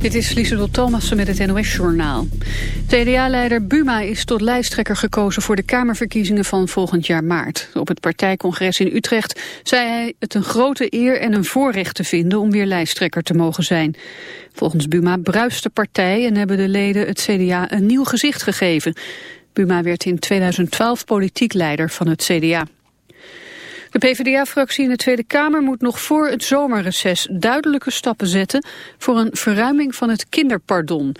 Dit is Lieselot Thomassen met het NOS-journaal. CDA-leider Buma is tot lijsttrekker gekozen voor de Kamerverkiezingen van volgend jaar maart. Op het partijcongres in Utrecht zei hij het een grote eer en een voorrecht te vinden om weer lijsttrekker te mogen zijn. Volgens Buma bruist de partij en hebben de leden het CDA een nieuw gezicht gegeven. Buma werd in 2012 politiek leider van het CDA. De PvdA-fractie in de Tweede Kamer moet nog voor het zomerreces duidelijke stappen zetten voor een verruiming van het kinderpardon.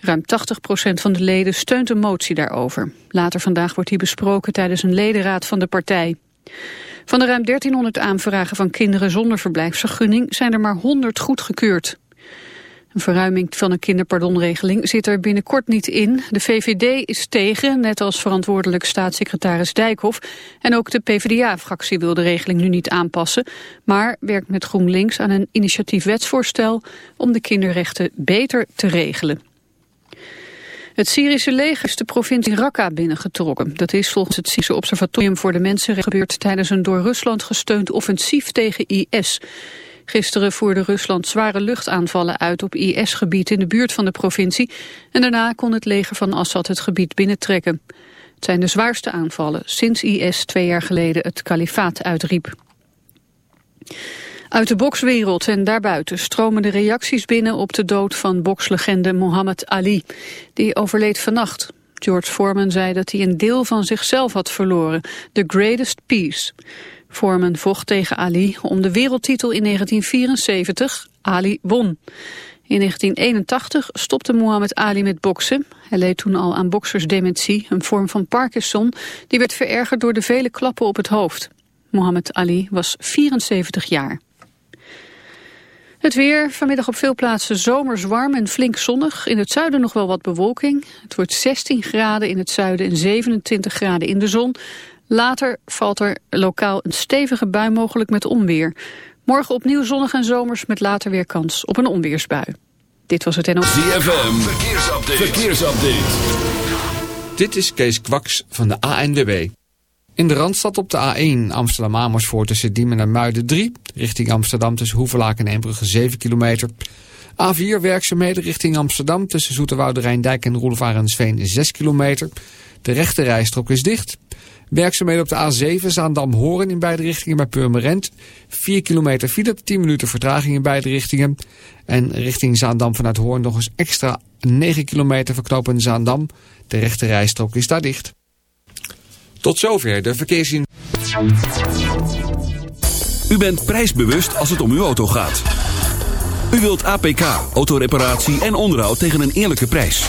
Ruim 80% van de leden steunt een motie daarover. Later vandaag wordt die besproken tijdens een ledenraad van de partij. Van de ruim 1300 aanvragen van kinderen zonder verblijfsvergunning zijn er maar 100 goedgekeurd. Een verruiming van een kinderpardonregeling zit er binnenkort niet in. De VVD is tegen, net als verantwoordelijk staatssecretaris Dijkhoff. En ook de PvdA-fractie wil de regeling nu niet aanpassen. Maar werkt met GroenLinks aan een initiatief wetsvoorstel om de kinderrechten beter te regelen. Het Syrische leger is de provincie Raqqa binnengetrokken. Dat is volgens het Syrische Observatorium voor de Mensenrechten gebeurd tijdens een door Rusland gesteund offensief tegen IS. Gisteren voerde Rusland zware luchtaanvallen uit op IS-gebied in de buurt van de provincie. En daarna kon het leger van Assad het gebied binnentrekken. Het zijn de zwaarste aanvallen sinds IS twee jaar geleden het kalifaat uitriep. Uit de bokswereld en daarbuiten stromen de reacties binnen op de dood van bokslegende Muhammad Ali. Die overleed vannacht. George Foreman zei dat hij een deel van zichzelf had verloren. The greatest peace. Foreman vocht tegen Ali om de wereldtitel in 1974. Ali won. In 1981 stopte Muhammad Ali met boksen. Hij leed toen al aan boksersdementie, een vorm van Parkinson. Die werd verergerd door de vele klappen op het hoofd. Muhammad Ali was 74 jaar. Het weer, vanmiddag op veel plaatsen zomers warm en flink zonnig. In het zuiden nog wel wat bewolking. Het wordt 16 graden in het zuiden en 27 graden in de zon. Later valt er lokaal een stevige bui mogelijk met onweer. Morgen opnieuw zonnig en zomers met later weer kans op een onweersbui. Dit was het NOS. ZFM, verkeersupdate. verkeersupdate. Dit is Kees Kwaks van de ANWB. In de Randstad op de A1 Amsterdam-Amersfoort tussen Diemen en Muiden 3. Richting Amsterdam tussen Hoevelaak en Eembrugge 7 kilometer. A4 werkzaamheden richting Amsterdam tussen Zoeterwoude Rijndijk en Roelevarensveen 6 kilometer. De rechte rijstrook is dicht. Werkzaamheden op de A7 Zaandam-Horen in beide richtingen bij Purmerend. 4 kilometer file, 10 minuten vertraging in beide richtingen. En richting Zaandam vanuit Hoorn nog eens extra 9 kilometer verknopen Zaandam. De rechte rijstrook is daar dicht. Tot zover de verkeersin. U bent prijsbewust als het om uw auto gaat. U wilt APK, autoreparatie en onderhoud tegen een eerlijke prijs.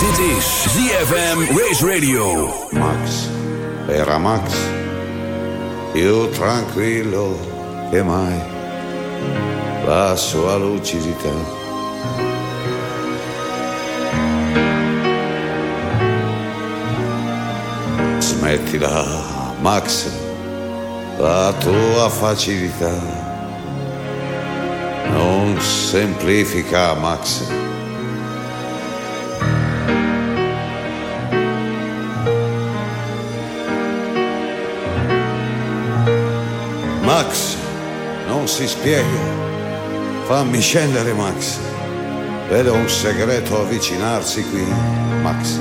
Dit is ZFM Race Radio. Max, era Max, io tranquillo che mai la sua lucidità. Smettila, Max, la tua facilità non semplifica, Max. Max, non si spiega. Fammi scendere, Max. Vedo un segreto avvicinarsi qui, Max.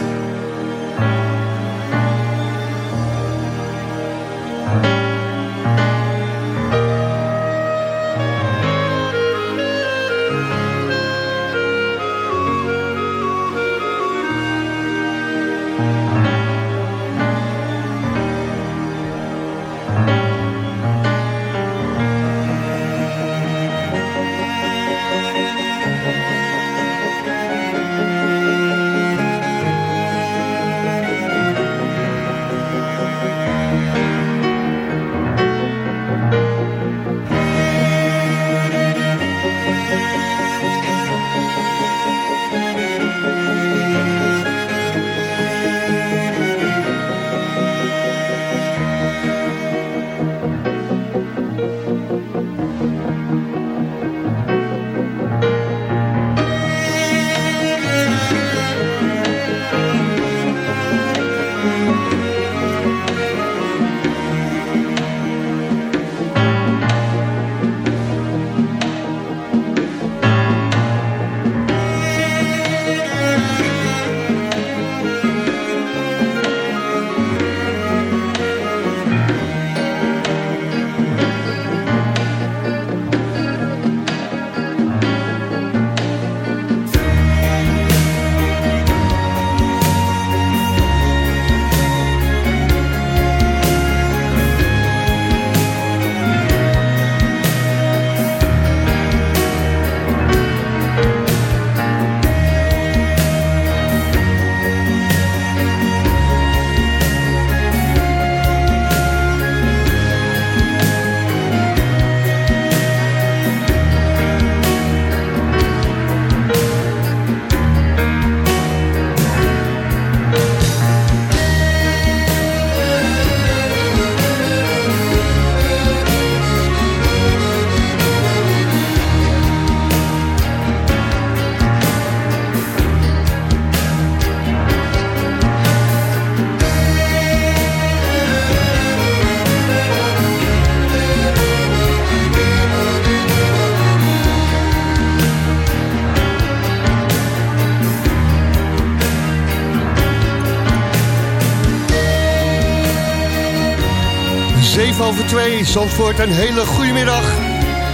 2, Zandvoort. Een hele goede middag.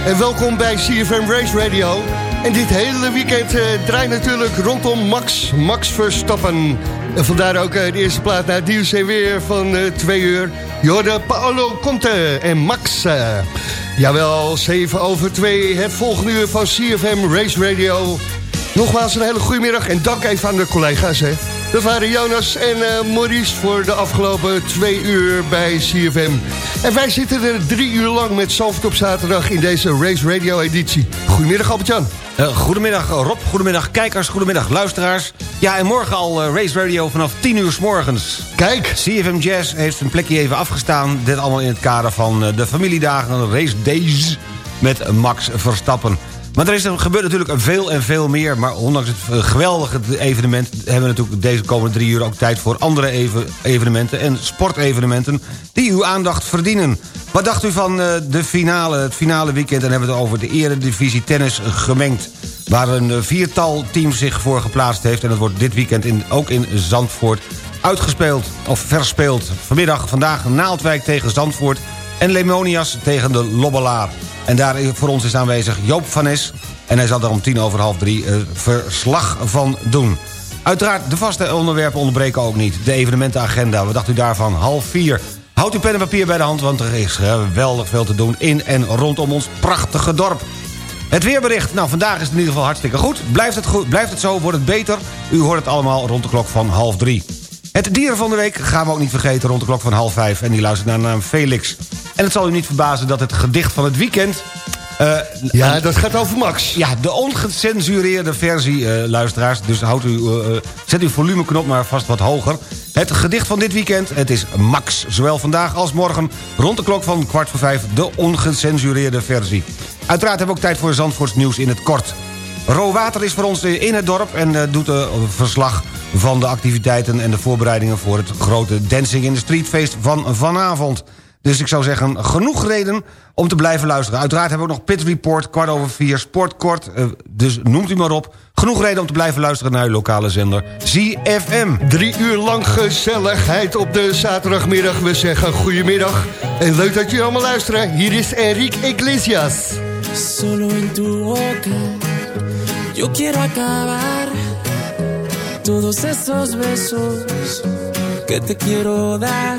En welkom bij CFM Race Radio. En dit hele weekend uh, draait natuurlijk rondom Max, Max Verstappen. En vandaar ook uh, de eerste plaat naar het weer van twee uur. Jorde Paolo Conte en Max. jawel, 7 over 2, het volgende uur van CFM Race Radio. Nogmaals een hele goede middag en dank even aan de collega's. Dat waren Jonas en uh, Maurice voor de afgelopen twee uur bij CFM. En wij zitten er drie uur lang met Zalvert op zaterdag in deze Race Radio editie. Goedemiddag Albert-Jan. Uh, goedemiddag Rob, goedemiddag kijkers, goedemiddag luisteraars. Ja, en morgen al uh, Race Radio vanaf 10 uur s morgens. Kijk. CFM Jazz heeft een plekje even afgestaan. Dit allemaal in het kader van de familiedagen, Race Days met Max Verstappen. Maar er, is, er gebeurt natuurlijk veel en veel meer. Maar ondanks het eh, geweldige evenement... hebben we natuurlijk deze komende drie uur ook tijd voor andere even, evenementen... en sportevenementen die uw aandacht verdienen. Wat dacht u van uh, de finale, het finale weekend? En hebben we het over de eredivisie tennis gemengd. Waar een eh, viertal teams zich voor geplaatst heeft. En dat wordt dit weekend in, ook in Zandvoort uitgespeeld. Of verspeeld. Vanmiddag, vandaag Naaldwijk tegen Zandvoort... en Lemonias tegen de Lobbelaar. En daar voor ons is aanwezig Joop van Es. En hij zal er om tien over half drie uh, verslag van doen. Uiteraard, de vaste onderwerpen onderbreken ook niet. De evenementenagenda, wat dacht u daarvan? Half vier. Houd uw pen en papier bij de hand, want er is geweldig veel te doen... in en rondom ons prachtige dorp. Het weerbericht, nou vandaag is het in ieder geval hartstikke goed. Blijft het, goed, blijft het zo, wordt het beter. U hoort het allemaal rond de klok van half drie. Het dieren van de week gaan we ook niet vergeten rond de klok van half vijf. En die luistert naar naam Felix. En het zal u niet verbazen dat het gedicht van het weekend... Uh, ja, dat gaat over Max. Ja, de ongecensureerde versie, uh, luisteraars. Dus houdt u, uh, zet uw volumeknop maar vast wat hoger. Het gedicht van dit weekend, het is Max. Zowel vandaag als morgen, rond de klok van kwart voor vijf... de ongecensureerde versie. Uiteraard hebben we ook tijd voor Zandvoorts nieuws in het kort. Rowater is voor ons in het dorp en doet een verslag van de activiteiten... en de voorbereidingen voor het grote Dancing in the Street feest van vanavond. Dus ik zou zeggen, genoeg reden om te blijven luisteren. Uiteraard hebben we ook nog Pit Report, kwart over vier, sportkort. Uh, dus noemt u maar op. Genoeg reden om te blijven luisteren naar uw lokale zender ZFM. Drie uur lang gezelligheid op de zaterdagmiddag. We zeggen goedemiddag. En leuk dat jullie allemaal luisteren. Hier is Enrique Iglesias. Solo in tu boca Yo quiero acabar Todos esos besos Que te quiero dar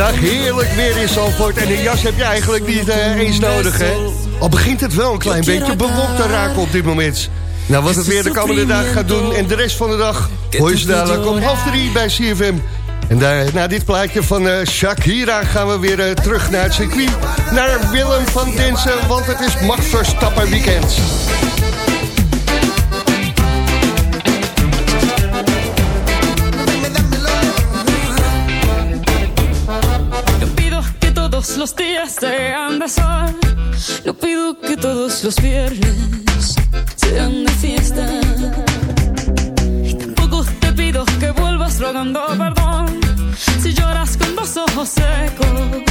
vandaag heerlijk weer in Zandvoort. En een jas heb je eigenlijk niet eh, eens nodig, hè? Al begint het wel een klein beetje bewolkt te raken op dit moment. Nou, wat het weer de komende dagen gaat doen en de rest van de dag... hoor je ze dadelijk om half drie bij CFM. En daar, na dit plaatje van eh, Shakira gaan we weer eh, terug naar het circuit. Naar Willem van Dinsen, want het is Max Verstappen weekend. Los días sean de sol. No pido que todos los viernes sean de fiesta. Y tampoco te pido que vuelvas rogando perdón. Si lloras con los ojos secos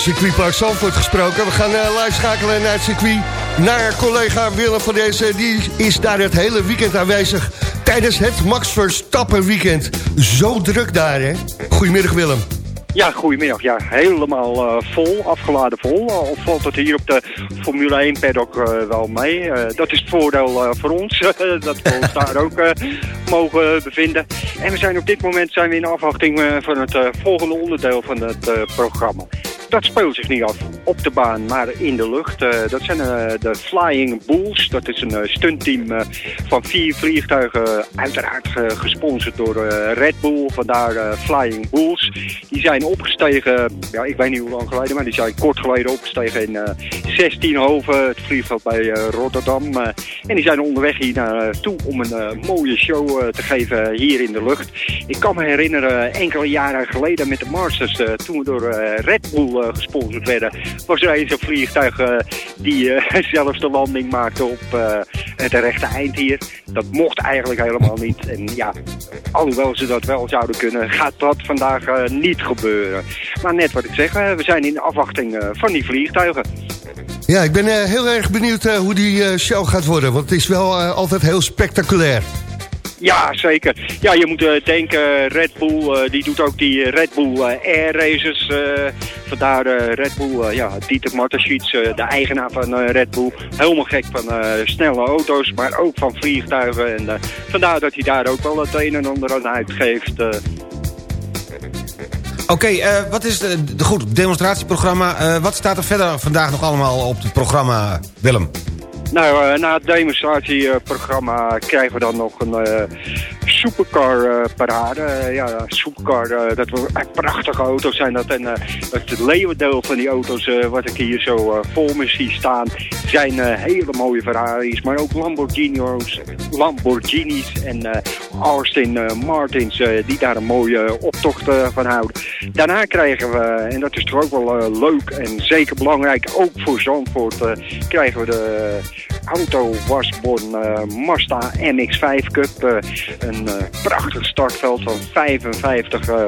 circuitpark Zandvoort gesproken. We gaan eh, live schakelen naar het circuit. Naar collega Willem van deze. Die is daar het hele weekend aanwezig. Tijdens het Max Verstappen weekend. Zo druk daar, hè? Goedemiddag Willem. Ja, goedemiddag. Ja, helemaal eh, vol, afgeladen vol. Al valt het hier op de Formule 1 paddock eh, wel mee. Dat is het voordeel voor ons, dat we ons daar ook mogen bevinden. En we zijn op dit moment zijn we in afwachting van het volgende onderdeel van het programma. Dat speelt zich niet af op de baan, maar in de lucht. Eh, dat zijn eh, de Flying Bulls. Dat is een eh, stuntteam van vier vliegtuigen. Uiteraard gesponsord door Red Bull. Vandaar Flying Bulls. Die zijn opgestegen, ja, ik weet niet hoe lang geleden, maar die zijn kort geleden opgestegen in eh 16hoven, het vliegveld bij Rotterdam. En die zijn onderweg hier naartoe om een mooie show te geven hier in de lucht. Ik kan me herinneren, enkele jaren geleden met de Masters, toen we door Red Bull eh, gesponsord werden, was er eens een vliegtuig eh, die eh, zelfs de landing maakte op het rechte eind hier. Dat mocht eigenlijk helemaal niet. En ja, alhoewel ze dat wel zouden kunnen, gaat dat vandaag niet gebeuren. Maar net wat ik zeg, we zijn in afwachting van die vliegtuigen. Ja, ik ben heel erg benieuwd hoe die show gaat worden. Want het is wel altijd heel spectaculair. Ja, zeker. Ja, je moet eh, denken, Red Bull, eh, die doet ook die Red Bull eh, Air Races. eh, vandaar eh, Red Bull, eh, ja, Dieter Martenschiets, eh, de eigenaar van eh, Red Bull. Helemaal gek van eh, snelle auto's, maar ook van vliegtuigen. En eh, vandaar dat hij daar ook wel het een en ander aan uitgeeft. eh. Oké, eh, wat is de, goed, demonstratieprogramma. Eh, wat staat er verder vandaag nog allemaal op het programma, Willem? Nou, eh, na het demonstratieprogramma krijgen we dan nog een eh, supercar eh, parade. Eh, ja, supercar, eh, dat wordt prachtige auto's zijn dat. En het leeuwendeel van die auto's, wat ik hier zo voor me zie staan, zijn hele mooie Ferraris, maar ook Lamborghini's, Lamborghinis en Austin Martins, die daar een mooie optocht van houden. Daarna krijgen we, en dat is toch ook wel leuk en zeker belangrijk, ook voor Zandvoort, krijgen we de Auto Wasbon Mazda MX-5 Cup. eh, een eh, prachtig startveld van 55 eh,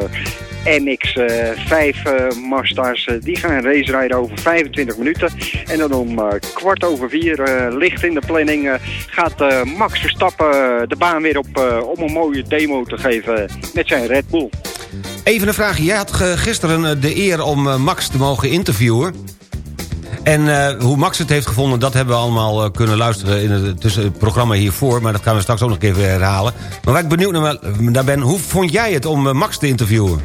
MX-5 eh, Mazda's. eh, die gaan race rijden over 25 minuten. En dan om eh, kwart over vier, eh, licht in de planning, gaat Max Verstappen de baan weer op om een mooie demo te geven met zijn Red Bull. Even een vraagje. Jij had gisteren de eer om Max te mogen interviewen. En eh, hoe Max het heeft gevonden, dat hebben we allemaal eh, kunnen luisteren... in het, tussen het programma hiervoor, maar dat gaan we straks ook nog even herhalen. Maar waar ik benieuwd naar, naar ben, hoe vond jij het om eh, Max te interviewen?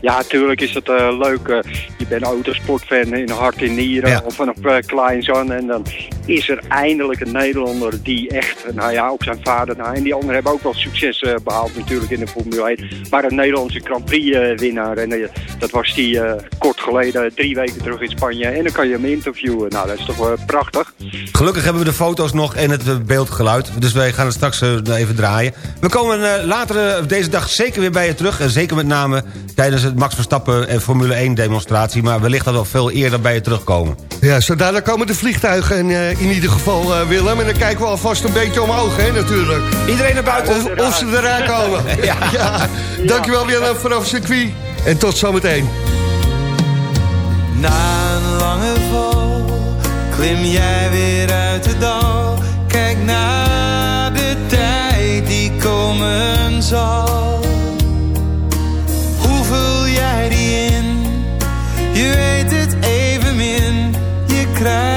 Ja, natuurlijk is het eh, leuk. eh, je bent autosportfan in hart en nieren, Ja. of vanaf uh, kleins aan. En dan is er eindelijk een Nederlander die echt, nou ja, ook zijn vader, nou, en die anderen hebben ook wel succes eh, behaald natuurlijk in de Formule 1. Maar een Nederlandse Grand Prix eh, winnaar. En eh, dat was die eh, kort geleden, drie weken terug in Spanje. En dan kan je hem interviewen. Nou, dat is toch wel prachtig. Gelukkig hebben we de foto's nog en het beeldgeluid. Dus wij gaan het straks even draaien. We komen eh, later deze dag zeker weer bij je terug. En zeker met name tijdens het Max Verstappen en Formule 1 demonstratie. Maar wellicht dat we veel eerder bij je terugkomen. Ja, zo dadelijk komen de vliegtuigen en, eh, in ieder geval, eh, Willem. En dan kijken we alvast een beetje omhoog, hè, natuurlijk. Iedereen naar buiten. Of, of ze eraan komen. ja. Dankjewel, Willem, vanaf circuit. En tot zometeen. Na een lange val klim jij weer uit het dal. Kijk naar de tijd die komen zal. Hoe vul jij die in? Je weet het evenmin. Je krijgt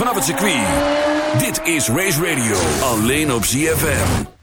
vanaf het circuit. Dit is Race Radio, alleen op ZFM.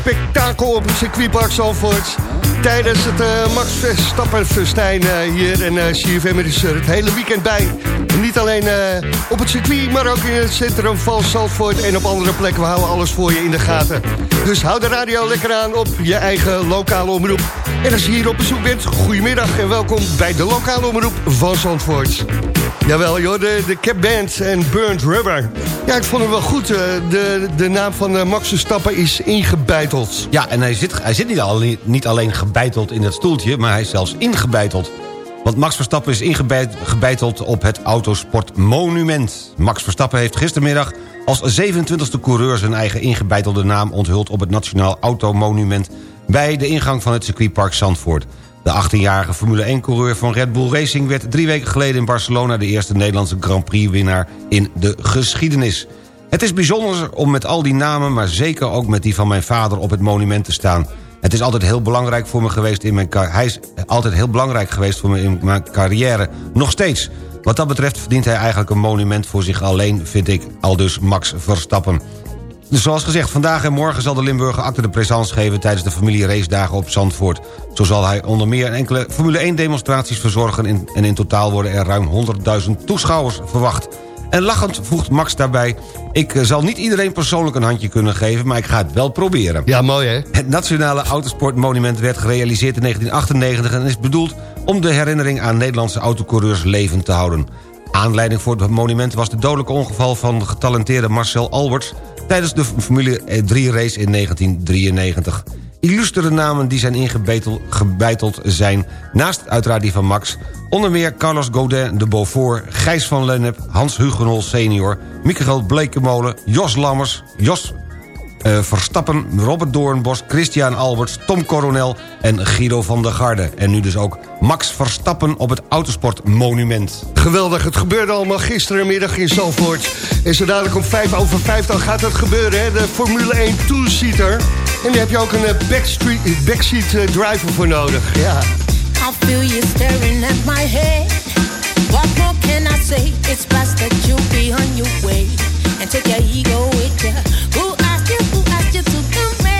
Spektakel op het circuitpark Zalvoort. Tijdens het eh, Max Verstappen festijn eh, hier en uh, CFM er is er het hele weekend bij. Niet alleen eh, op het circuit, maar ook in het centrum van Zalvoort en op andere plekken. We houden alles voor je in de gaten. Dus hou de radio lekker aan op je eigen lokale omroep. En als je hier op bezoek bent, goedemiddag en welkom bij de lokale omroep van Zandvoort. Jawel, joh, de, de Cap Band en Burnt Rubber. Ja, ik vond hem wel goed. eh, de, de naam van eh, Max Verstappen is ingebeiteld. Ja, en hij zit, hij zit niet, alleen, niet alleen gebeiteld in het stoeltje... maar hij is zelfs ingebeiteld. Want Max Verstappen is ingebeiteld op het Autosportmonument. Max Verstappen heeft gistermiddag als 27e coureur... zijn eigen ingebeitelde naam onthuld op het Nationaal Automonument... bij de ingang van het circuitpark Zandvoort. De 18-jarige Formule 1-coureur van Red Bull Racing... werd drie weken geleden in Barcelona... de eerste Nederlandse Grand Prix-winnaar in de geschiedenis. Het is bijzonder om met al die namen... maar zeker ook met die van mijn vader op het monument te staan. Het is altijd heel belangrijk voor me geweest in mijn Hij is altijd heel belangrijk geweest voor me in mijn carrière. Nog steeds. Wat dat betreft verdient hij eigenlijk een monument voor zich alleen... vind ik, al dus Max Verstappen. Dus zoals gezegd, vandaag en morgen zal de Limburger acte de présence geven... tijdens de familie racedagen op Zandvoort. Zo zal hij onder meer enkele Formule 1-demonstraties verzorgen... en en in totaal worden er ruim 100.000 toeschouwers verwacht. En lachend voegt Max daarbij... ik eh, zal niet iedereen persoonlijk een handje kunnen geven... maar ik ga het wel proberen. Ja, mooi hè? Het Nationale Autosportmonument werd gerealiseerd in 1998... en is bedoeld om de herinnering aan Nederlandse autocoureurs levend te houden. Aanleiding voor het monument was het dodelijke ongeval van de getalenteerde Marcel Alberts... tijdens de Formule 3-race in 1993. illustere namen die zijn ingebeiteld gebeiteld zijn... naast uiteraard die van Max... onder meer Carlos Godin de Beaufort, Gijs van Lennep... Hans Hugenol senior, Michael Blekemolen, Jos Lammers... Jos eh, Verstappen, Robert Doornbos, Christian Alberts... Tom Coronel en Guido van der Garde. En nu dus ook Max Verstappen op het Autosportmonument. Geweldig, het gebeurde allemaal gisterenmiddag in Zalvoort. En zo dadelijk om 5 over 5 dan gaat het gebeuren, hè? de Formule 1 two-seater. En daar heb je ook een eh, backstreet- backseat eh, driver voor nodig. Ja. I feel you staring at my head. What more can I say? It's best that you be on your way and take your ego with you. Who asked you? Who asked you to come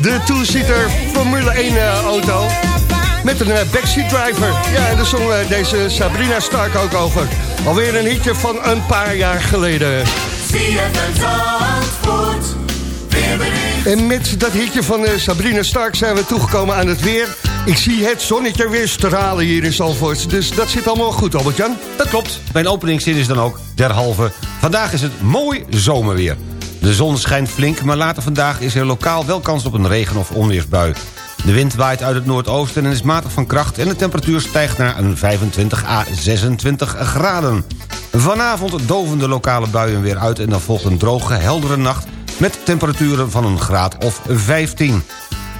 De two-seater Formule 1 eh, auto. Met een eh, backseat driver. Ja, en daar zong eh, deze Sabrina Stark ook over. Alweer een hitje van een paar jaar geleden. En met dat hitje van Sabrina Stark zijn we toegekomen aan het weer. Ik zie het zonnetje weer stralen hier in Zalvoort. Dus dat zit allemaal goed, Albert-Jan. Dat klopt. Mijn openingszin is dan ook derhalve. Vandaag is het mooi zomerweer. De zon schijnt flink, maar later vandaag is er lokaal wel kans op een regen- of onweersbui. De wind waait uit het noordoosten en is matig van kracht... en de temperatuur stijgt naar een 25 à 26 graden. Vanavond doven de lokale buien weer uit... en dan volgt een droge, heldere nacht... met temperaturen van een graad of 15.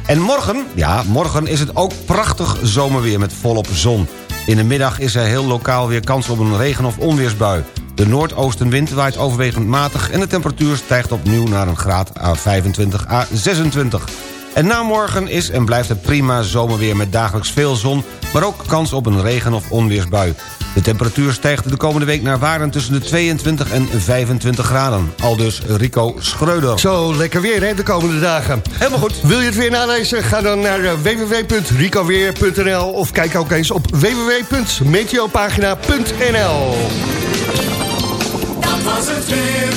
En morgen, ja, morgen is het ook prachtig zomerweer met volop zon. In de middag is er heel lokaal weer kans op een regen- of onweersbui. De noordoostenwind waait overwegend matig... en de temperatuur stijgt opnieuw naar een graad à 25 à 26. En na morgen is en blijft het prima zomerweer met dagelijks veel zon... maar ook kans op een regen- of onweersbui. De temperatuur stijgt de komende week naar waarden tussen de 22 en 25 graden. Aldus Rico Schreuder. Zo, lekker weer hè, de komende dagen. Helemaal goed. Wil je het weer nalezen? Ga dan naar eh, www.ricoweer.nl of kijk ook eens op www.meteopagina.nl was het weer.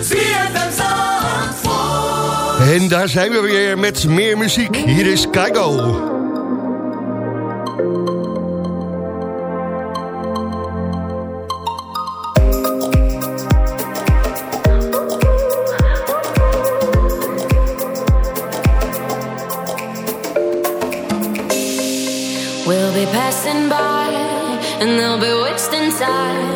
ZFM Zandvoort. En daar zijn we weer met meer muziek. Hier is Kaigo. We'll be passing by and they'll be wasting time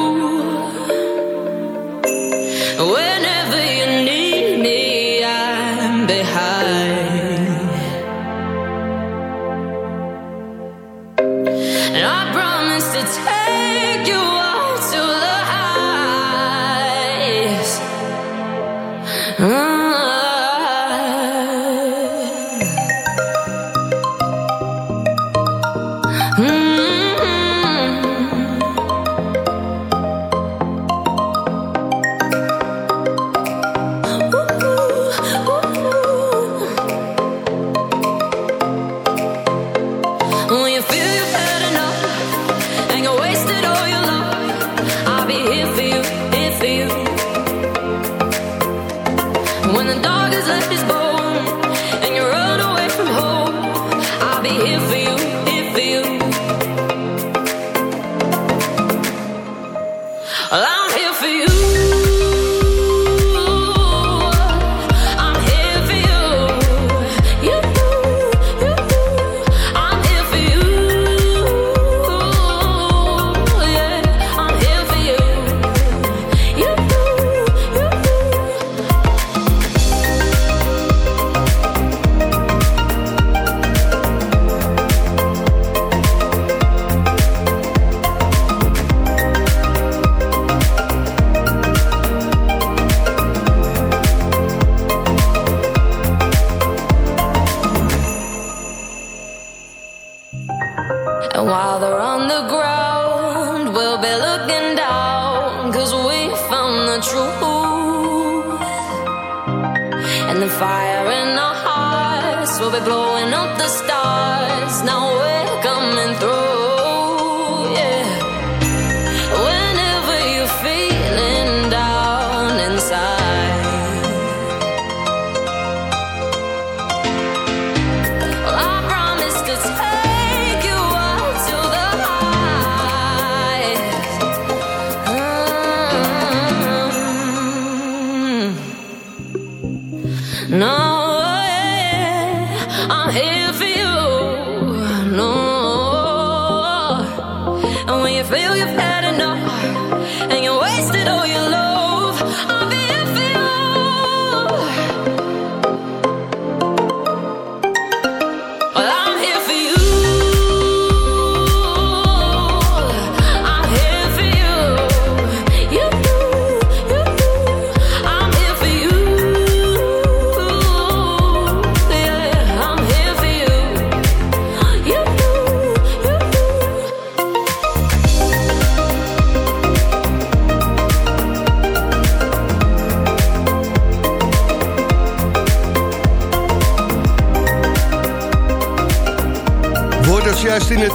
Feel you've had enough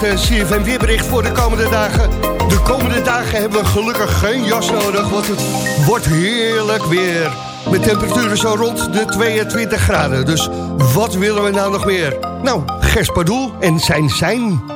het eh, CFM weerbericht voor de komende dagen. De komende dagen hebben we gelukkig geen jas nodig, want het wordt heerlijk weer. Met temperaturen zo rond de 22 graden. Dus wat willen we nou nog meer? Nou, Gers Pardoel en zijn zijn.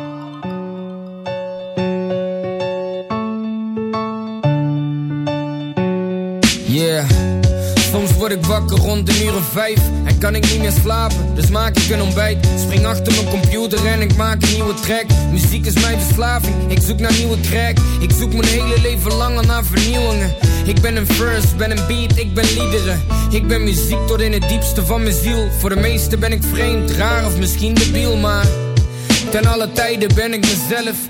Kan ik niet meer slapen. Dus maak ik een ontbijt. Spring achter mijn computer en ik maak een nieuwe track. Muziek is mijn verslaving, ik zoek naar nieuwe crack. Ik zoek mijn hele leven lang al naar vernieuwingen. Ik ben een verse, ben een beat, ik ben liederen. Ik ben muziek tot in het diepste van mijn ziel. Voor de meesten ben ik vreemd, raar of misschien debiel, maar. Ten alle tijden ben ik mezelf.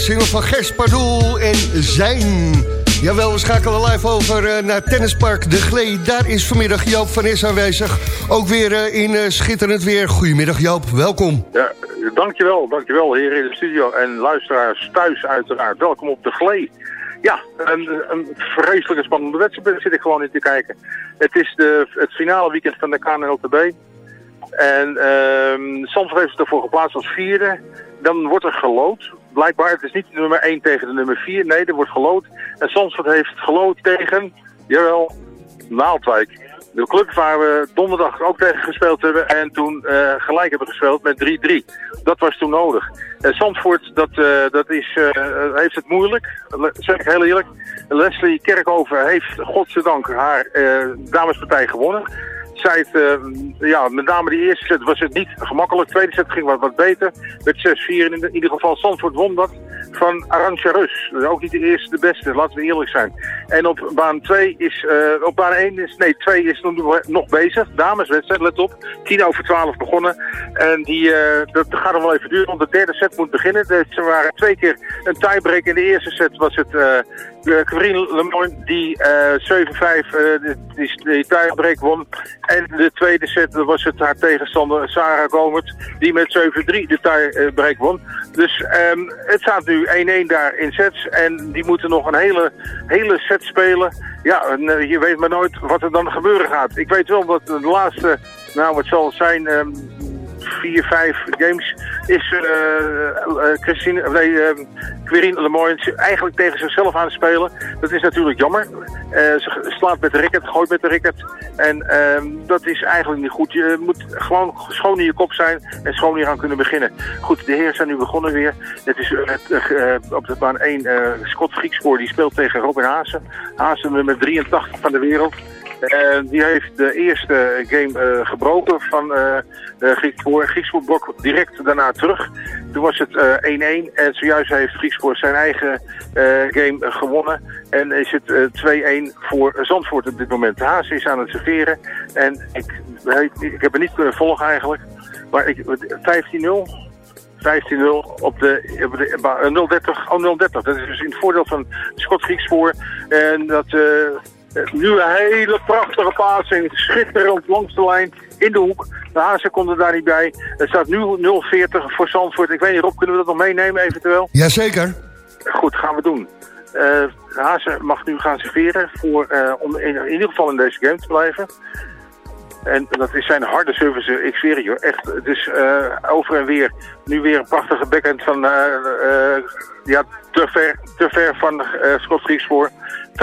Single van Gers en Zijn. Jawel, we schakelen live over eh, naar Tennispark De Glee. Daar is vanmiddag Joop van Is aanwezig. Ook weer eh, in eh, schitterend weer. Goedemiddag Joop, welkom. Ja, dankjewel, dankjewel heren in de studio en luisteraars thuis uiteraard. Welkom op de Glee. Ja, een, een vreselijke spannende wedstrijd zit ik gewoon in te kijken. Het is de, het finale weekend van de KNLTB. En ehm Zandvoort heeft het ervoor geplaatst als vierde. Dan wordt er gelood. Blijkbaar, het is niet nummer 1 tegen de nummer 4. Nee, er wordt gelood. En Zandvoort heeft gelood tegen, jawel, Naaldwijk. De club waar we donderdag ook tegen gespeeld hebben en toen eh, gelijk hebben gespeeld met 3-3. Dat was toen nodig. En Zandvoort, dat, eh, dat is, eh, heeft het moeilijk, Le- zeg ik heel eerlijk. Leslie Kerkhoven heeft, godzijdank, haar damespartij gewonnen. Eh, ja, met name die eerste set was het niet gemakkelijk. De tweede set ging wat, wat beter. Met 6-4 en in, in ieder geval Zandvoort won dat van Arantxa Rus. Ook niet de eerste, de beste, laten we eerlijk zijn. En op baan 2 is, eh, op baan 1 is, nee 2 is nog, nog bezig. Dameswedstrijd, let op. 10 over 12 begonnen. En die, eh, dat gaat nog wel even duren, want de derde set moet beginnen. Er waren twee keer een tiebreak. In de eerste set was het eh uh, Corinne Lemoyne die eh 7-5 eh, die, die, die tiebreak won. En de tweede set was het haar tegenstander Sarah Gomert die met 7-3 de tiebreak won. Dus ehm, het staat nu 1-1 daar in sets en die moeten nog een hele, hele set spelen. Ja, en, eh, je weet maar nooit wat er dan gebeuren gaat. Ik weet wel dat de laatste, nou wat zal het zijn, ehm, vier, vijf games is eh, eh, Christine, nee, eh, Querine Lemoyne eigenlijk tegen zichzelf aan het spelen. Dat is natuurlijk jammer. Eh, ze slaat met de racket, gooit met de racket. En ehm, dat is eigenlijk niet goed. Je moet gewoon schoon in je kop zijn en schoon hier aan kunnen beginnen. Goed, de heren zijn nu begonnen weer. Het is eh, eh, op de baan 1 eh Scott Griekspoor, die speelt tegen Robin Haase. Haase nummer 83 van de wereld. Eh, die heeft de eerste game eh, gebroken van eh uh, Griekspoor. Griekspoor blok direct daarna terug. Toen was het eh, 1-1 en zojuist heeft Griekspoor zijn eigen eh, game eh, gewonnen. En is het eh, 2-1 voor Zandvoort op dit moment. De Haas is aan het serveren en ik, ik heb het niet kunnen volgen eigenlijk. Maar ik, 15-0. 15-0 op de, op de ba- eh, 030, oh 030. Dat is dus in het voordeel van Scott Griekspoor. En dat, eh, Eh, Nu een hele prachtige plaatsing, schitterend langs de lijn, in de hoek. De Hazen komt er daar niet bij. Er staat nu 0,40 voor Zandvoort. Ik weet niet, Rob, kunnen we dat nog meenemen eventueel? Jazeker. Goed, gaan we doen. Eh Hazen mag nu gaan serveren voor, eh, om in, in ieder geval in deze game te blijven. En dat is zijn harde service, ik zweer het je. Echt, het is eh, over en weer. Nu weer een prachtige backhand van, eh, eh, ja, te ver, te ver van eh Scott Griekspoor.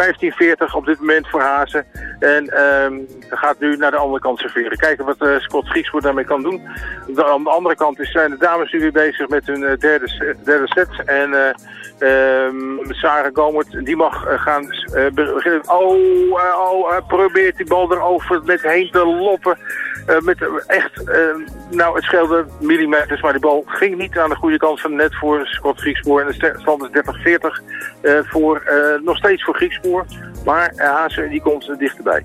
15-40 op dit moment voor Hazen. En ehm gaat nu naar de andere kant serveren. Kijken wat eh, Scott Griekspoor daarmee kan doen. De- aan de andere kant zijn de dames nu weer bezig met hun eh, derde, derde set. En eh ehm Sarah Gomert, die mag gaan beginnen. Oh, oh probeert die bal erover met heen te loppen. Met echt, eh, nou het scheelde millimeters, maar die bal ging niet aan de goede kant van het net voor Scott Griekspoor. En de stand is 30-40 eh, voor, nog steeds voor Griekspoor. Maar uh, Hazen die komt er dichterbij.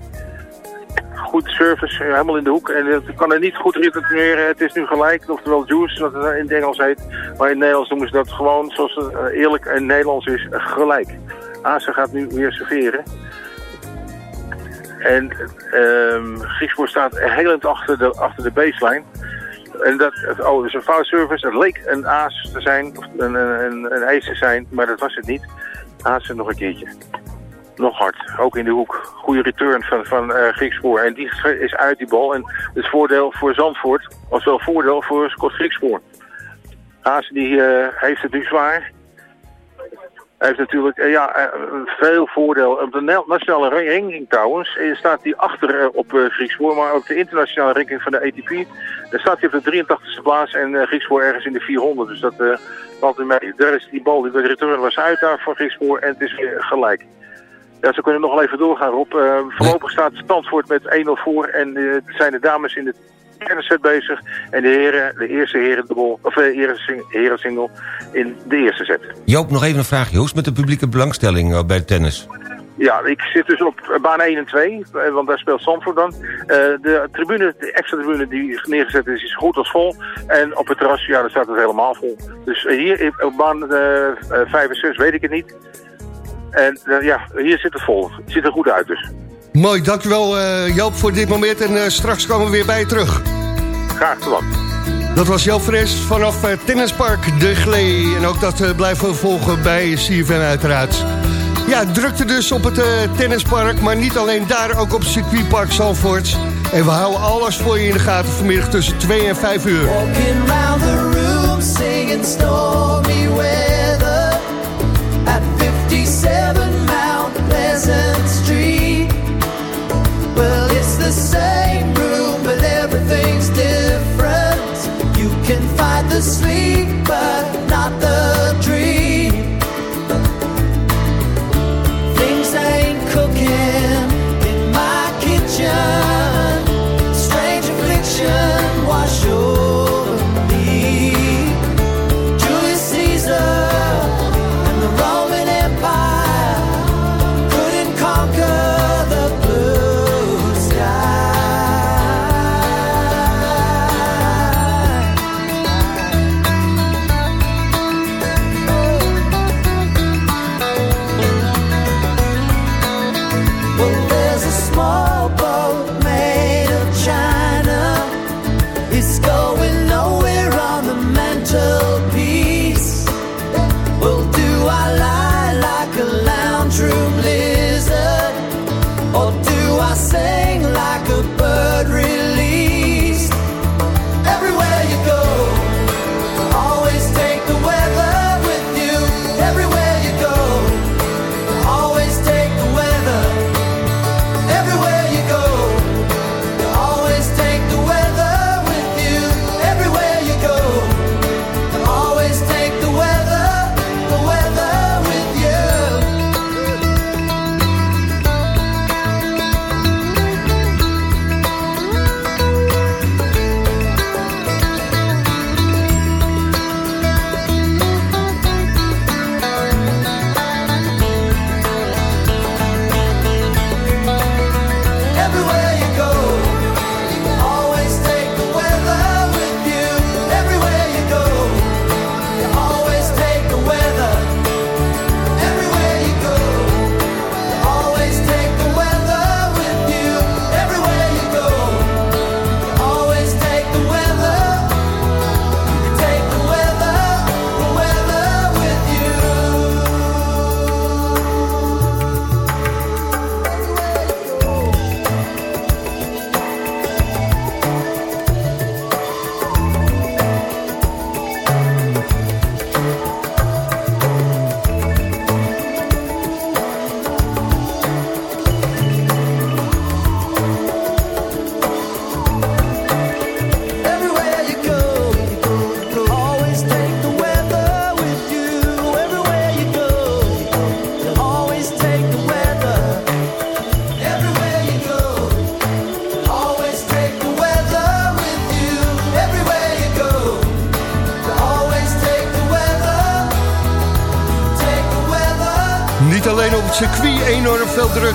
Goed service, eh, helemaal in de hoek. En het kan er niet goed retourneren. Het is nu gelijk, oftewel juice, wat het in het Engels heet. Maar in het Nederlands noemen ze dat gewoon, zoals het eh, eerlijk en Nederlands is, eh, gelijk. Hazen gaat nu weer serveren. En ehm Griekspoor staat heel eind achter de, achter de baseline. En dat, oh, dat is een foul service. Het leek een aas te zijn, of een, een, een, een te zijn, maar dat was het niet. Aas nog een keertje. Nog hard, ook in de hoek. Goede return van, van eh Griekspoor. En die is uit die bal. En het voordeel voor Zandvoort, was wel voordeel voor Scott Griekspoor. Haas die eh, heeft het nu zwaar. Heeft natuurlijk eh, ja, veel voordeel. Op de nationale ra- ranking trouwens staat hij achter op Griekspoor. Maar op de internationale ranking van de ATP staat hij op de 83e plaats. En Griekspoor ergens in de 400. Dus dat mee. Daar is die bal, die de return was uit daar voor Griekspoor. En het is weer gelijk. Ja, ze kunnen nog wel even doorgaan, Rob. Eh, voorlopig staat Stanford met 1-0 voor. En eh, zijn de dames in de derde set bezig. En de heren, de eerste herendubbel, of de eerste herensingle in de eerste set. Joop, nog even een vraagje. Hoe is met de publieke belangstelling eh, bij tennis? Ja, ik zit dus op eh, baan 1 en 2, eh, want daar speelt Zandvoort dan. Eh, de tribune, de extra tribune die neergezet is, is goed als vol. En op het terras, ja, daar staat het helemaal vol. Dus eh, hier op baan eh, eh, 5 en 6 weet ik het niet. En eh, ja, hier zit het vol. Het ziet er goed uit dus. Mooi, dankjewel eh Joop voor dit moment. En eh, straks komen we weer bij je terug. Graag gedaan. Dat was Joop Fres vanaf eh, Tennispark De Glee. En ook dat eh, blijven we volgen bij CFM uiteraard. Ja, drukte dus op het eh, tennispark. Maar niet alleen daar, ook op circuitpark Zalvoort. En we houden alles voor je in de gaten vanmiddag tussen 2 en 5 uur. Walking round the room singing stormy weather cooking in my kitchen. Strange affliction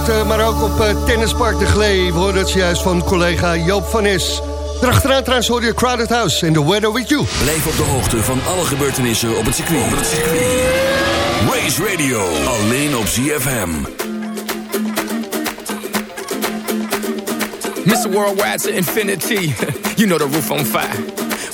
maar ook op uh, Tennispark de Glee. We hoorden het juist van collega Joop van Nes. Daarachteraan trouwens hoorde je Crowded House en The Weather With You. Blijf op de hoogte van alle gebeurtenissen op het circuit. Op het circuit. Race Radio, alleen op ZFM. Mr. Worldwide to infinity. you know the roof on fire.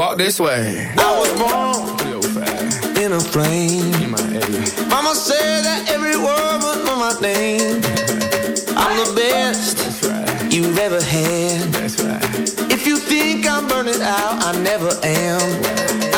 Walk this way. I was born in a plane. Mama said that every word know my name. I'm the best you've ever had. If you think I'm burning out, I never am.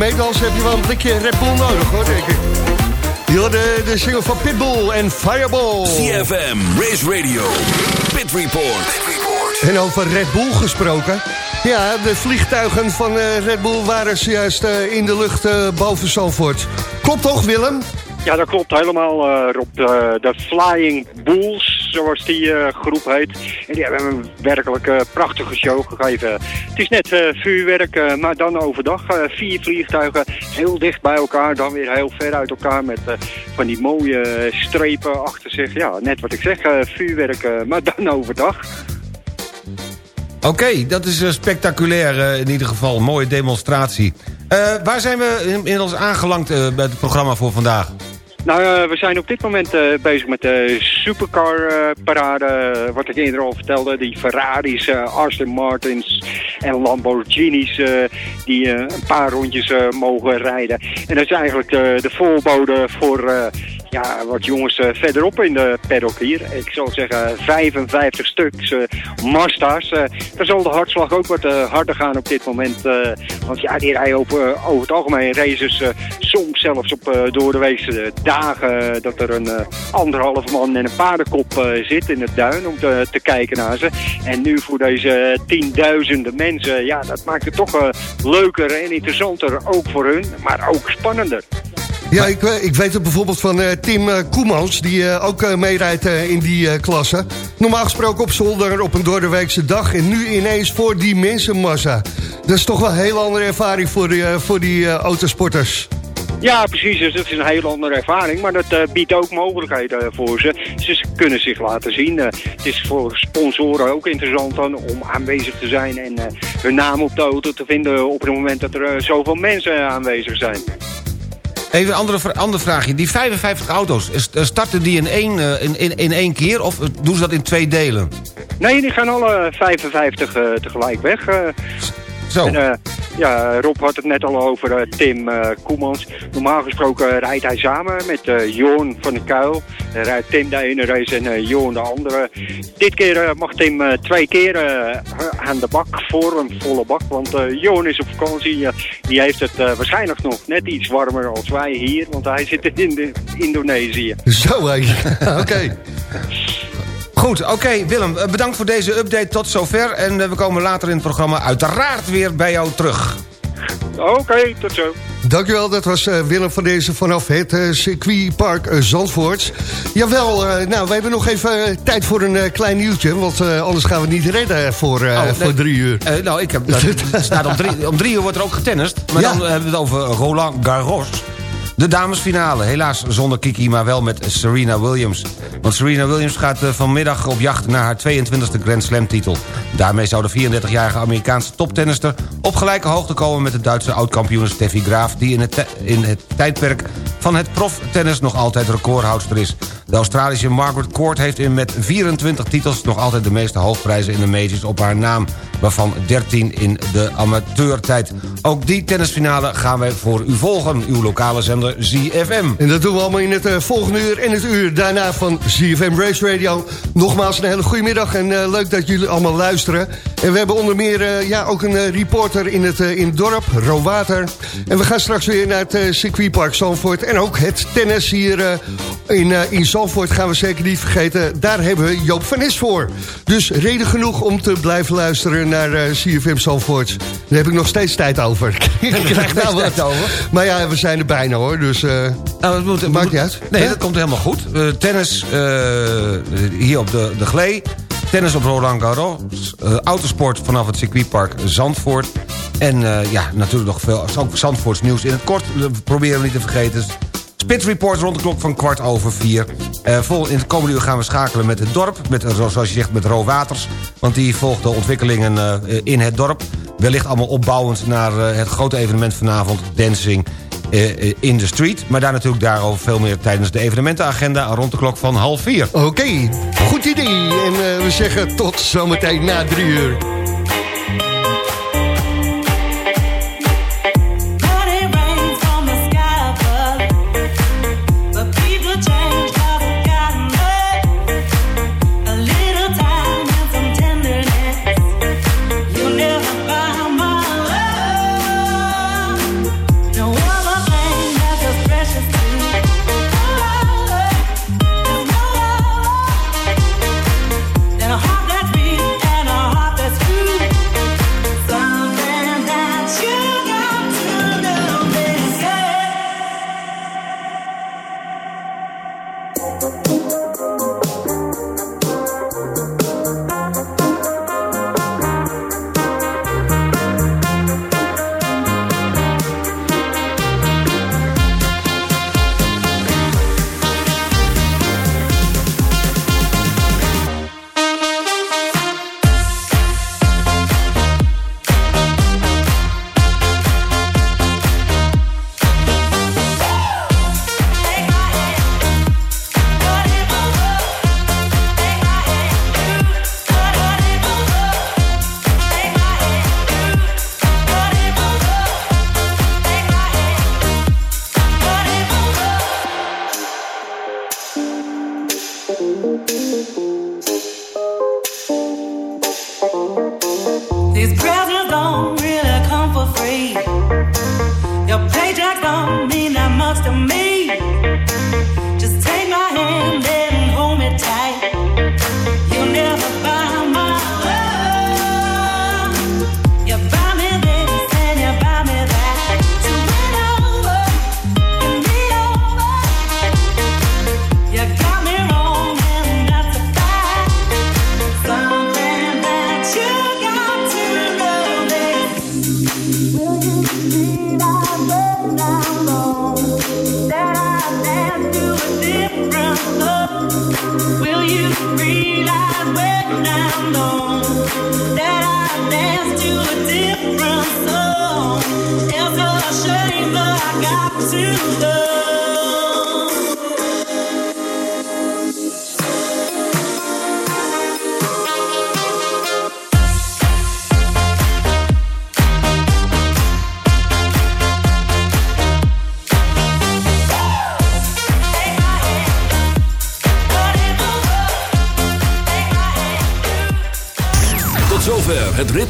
Meedansen, heb je wel een blikje Red Bull nodig, hoor, denk ik. Je hoorde de single van Pitbull en Fireball. CFM, Race Radio, Pit Report. En over Red Bull gesproken. Ja, de vliegtuigen van eh, Red Bull waren zojuist eh, in de lucht eh, boven Zandvoort. Klopt toch, Willem? Ja, dat klopt helemaal, eh, Rob. De, de Flying Bulls, zoals die eh, groep heet. En die hebben een werkelijk eh, prachtige show gegeven. Het is net eh, vuurwerk, maar dan overdag. Vier vliegtuigen, heel dicht bij elkaar, dan weer heel ver uit elkaar... met van die mooie strepen achter zich. Ja, net wat ik zeg, vuurwerk, maar dan overdag. Oké, dat is spectaculair in ieder geval. Mooie demonstratie. Waar zijn we inmiddels aangelangt bij het programma voor vandaag? Nou, eh, we zijn op dit moment eh, bezig met de supercar-parade. wat ik eerder al vertelde. Die Ferraris, eh, Aston Martins en Lamborghinis... eh, die eh, een paar rondjes eh, mogen rijden. En dat is eigenlijk de voorbode voor... eh, ja, wat jongens eh, verderop in de paddock hier. Ik zal zeggen 55 stuks uh, Mazda's. Uh, daar zal de hartslag ook wat harder gaan op dit moment. want ja, die rijden over, het algemeen races soms zelfs op door de weekse dagen dat er een anderhalf man en een paardenkop zit in het duin om te, te kijken naar ze. En nu voor deze tienduizenden mensen, ja, dat maakt het toch leuker en interessanter. Ook voor hun, maar ook spannender. Ja, ik, ik weet het bijvoorbeeld van Tim uh, Koemans, die uh, ook meerijdt in die klasse. Normaal gesproken op zolder op een doordeweekse dag en nu ineens voor die mensenmassa. Dat is toch wel een hele andere ervaring voor die, voor die autosporters. Ja, precies. Dus dat is een hele andere ervaring. Maar dat biedt ook mogelijkheden voor ze. Ze kunnen zich laten zien. Het is voor sponsoren ook interessant dan om aanwezig te zijn... en hun naam op de auto te vinden op het moment dat er zoveel mensen aanwezig zijn. Even een andere, andere vraagje. Die 55 auto's, starten die in één, in, in, in één keer of doen ze dat in twee delen? Nee, die gaan alle 55 tegelijk weg. Zo. En, ja, Rob had het net al over uh, Tim uh, Koemans. Normaal gesproken rijdt hij samen met Joon van der Kuil. Dan rijdt Tim de ene race en Joon de andere. Dit keer mag Tim twee keer aan de bak voor een volle bak. Want Joon is op vakantie. die heeft het waarschijnlijk nog net iets warmer als wij hier. Want hij zit in de Indonesië. Zo, oké. Goed, oké Willem, eh, bedankt voor deze update tot zover. En eh, we komen later in het programma uiteraard weer bij jou terug. Oké, tot zo. Dankjewel, dat was uh, Willem van deze vanaf het uh, circuitpark uh, Zandvoort. Jawel, nou, we hebben nog even tijd voor een klein nieuwtje... want anders gaan we niet redden voor, oh, nee, voor drie uur. nou, ik heb, staat om, drie, om drie uur wordt er ook getennist. Maar ja. dan hebben we het over Roland Garros. De damesfinale, helaas zonder Kiki, maar wel met Serena Williams. Want Serena Williams gaat eh, vanmiddag op jacht naar haar 22e Grand Slam titel. Daarmee zou de 34-jarige Amerikaanse toptennister op gelijke hoogte komen met de Duitse oud-kampioen Steffi Graaf... die in het, tijdperk van het proftennis nog altijd recordhoudster is. De Australische Margaret Court heeft in met 24 titels... nog altijd de meeste hoofdprijzen in de majors op haar naam... waarvan 13 in de amateurtijd. Ook die tennisfinale gaan wij voor u volgen, uw lokale zender ZFM. En dat doen we allemaal in het uh, volgende uur en het uur daarna van ZFM Race Radio. Nogmaals een hele goede middag en uh, leuk dat jullie allemaal luisteren. En we hebben onder meer uh, ja, ook een reporter in het, in dorp, Rowater. En we gaan straks weer naar het circuitpark Zandvoort... en ook het tennis hier in, in Zandvoort gaan we zeker niet vergeten. Daar hebben we Joop van Nes voor. Dus reden genoeg om te blijven luisteren naar uh, CFM Zandvoort. Daar heb ik nog steeds tijd over. ik krijg nou wat over. Maar ja, we zijn er bijna hoor. Dus uh, nou, het moet, maakt niet uit. Nee, dat komt helemaal goed. Uh, tennis hier op de, de Glee. Tennis op Roland Garros. autosport vanaf het circuitpark Zandvoort. En ja, natuurlijk nog veel ook Zandvoorts nieuws in het kort. proberen we niet te vergeten. Spit Report rond de klok van kwart over vier. Uh, vol, in het komende uur gaan we schakelen met het dorp. Met, zoals je zegt, met Ro Waters. Want die volgt de ontwikkelingen uh, in het dorp. Wellicht allemaal opbouwend naar het grote evenement vanavond. Dancing in the Street. Maar daar natuurlijk daarover veel meer tijdens de evenementenagenda... rond de klok van half vier. Oké, goed idee. En we zeggen tot zometeen na drie uur.